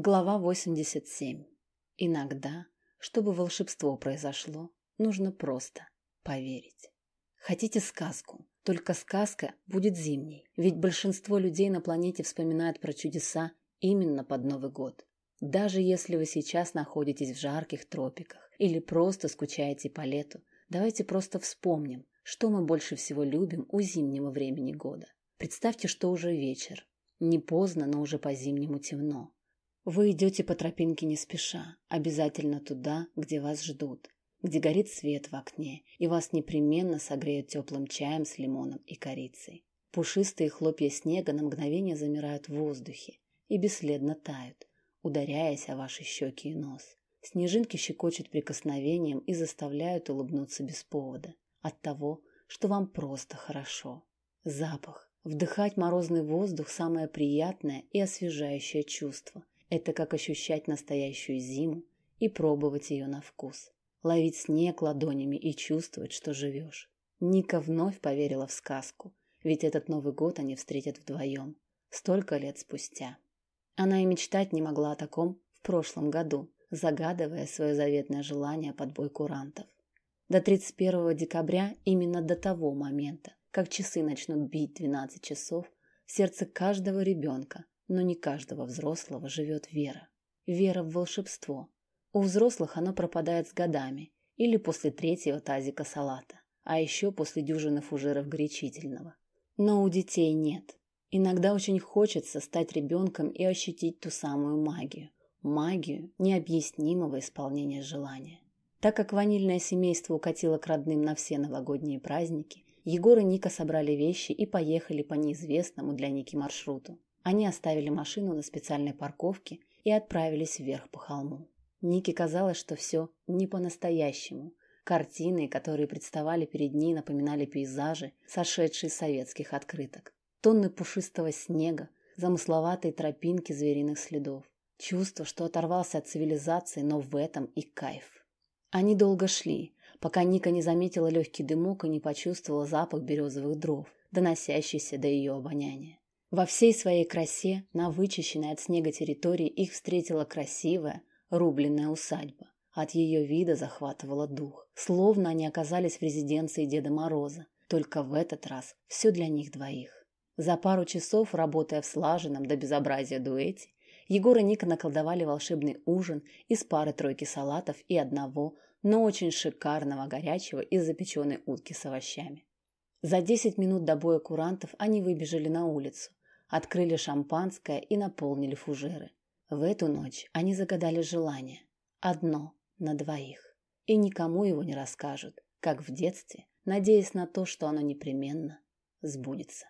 Глава 87. Иногда, чтобы волшебство произошло, нужно просто поверить. Хотите сказку? Только сказка будет зимней, ведь большинство людей на планете вспоминают про чудеса именно под Новый год. Даже если вы сейчас находитесь в жарких тропиках или просто скучаете по лету, давайте просто вспомним, что мы больше всего любим у зимнего времени года. Представьте, что уже вечер. Не поздно, но уже по-зимнему темно. Вы идете по тропинке не спеша, обязательно туда, где вас ждут, где горит свет в окне, и вас непременно согреют теплым чаем с лимоном и корицей. Пушистые хлопья снега на мгновение замирают в воздухе и бесследно тают, ударяясь о ваши щеки и нос. Снежинки щекочут прикосновением и заставляют улыбнуться без повода от того, что вам просто хорошо. Запах. Вдыхать морозный воздух – самое приятное и освежающее чувство – это как ощущать настоящую зиму и пробовать ее на вкус. Ловить снег ладонями и чувствовать, что живешь. Ника вновь поверила в сказку, ведь этот Новый год они встретят вдвоем, столько лет спустя. Она и мечтать не могла о таком в прошлом году, загадывая свое заветное желание под бой курантов. До 31 декабря, именно до того момента, как часы начнут бить 12 часов, сердце каждого ребенка но не каждого взрослого живет вера. Вера в волшебство. У взрослых оно пропадает с годами или после третьего тазика салата, а еще после дюжины фужеров горячительного. Но у детей нет. Иногда очень хочется стать ребенком и ощутить ту самую магию. Магию необъяснимого исполнения желания. Так как ванильное семейство укатило к родным на все новогодние праздники, Егор и Ника собрали вещи и поехали по неизвестному для Ники маршруту. Они оставили машину на специальной парковке и отправились вверх по холму. Нике казалось, что все не по-настоящему. Картины, которые представали перед ней, напоминали пейзажи, сошедшие с советских открыток. Тонны пушистого снега, замысловатые тропинки звериных следов. Чувство, что оторвался от цивилизации, но в этом и кайф. Они долго шли, пока Ника не заметила легкий дымок и не почувствовала запах березовых дров, доносящийся до ее обоняния. Во всей своей красе на вычищенной от снега территории их встретила красивая, рубленная усадьба. От ее вида захватывало дух, словно они оказались в резиденции Деда Мороза, только в этот раз все для них двоих. За пару часов, работая в слаженном до безобразия дуэте, Егор и Ника наколдовали волшебный ужин из пары-тройки салатов и одного, но очень шикарного горячего из запеченной утки с овощами. За десять минут до боя курантов они выбежали на улицу, открыли шампанское и наполнили фужеры. В эту ночь они загадали желание. Одно на двоих. И никому его не расскажут, как в детстве, надеясь на то, что оно непременно сбудется.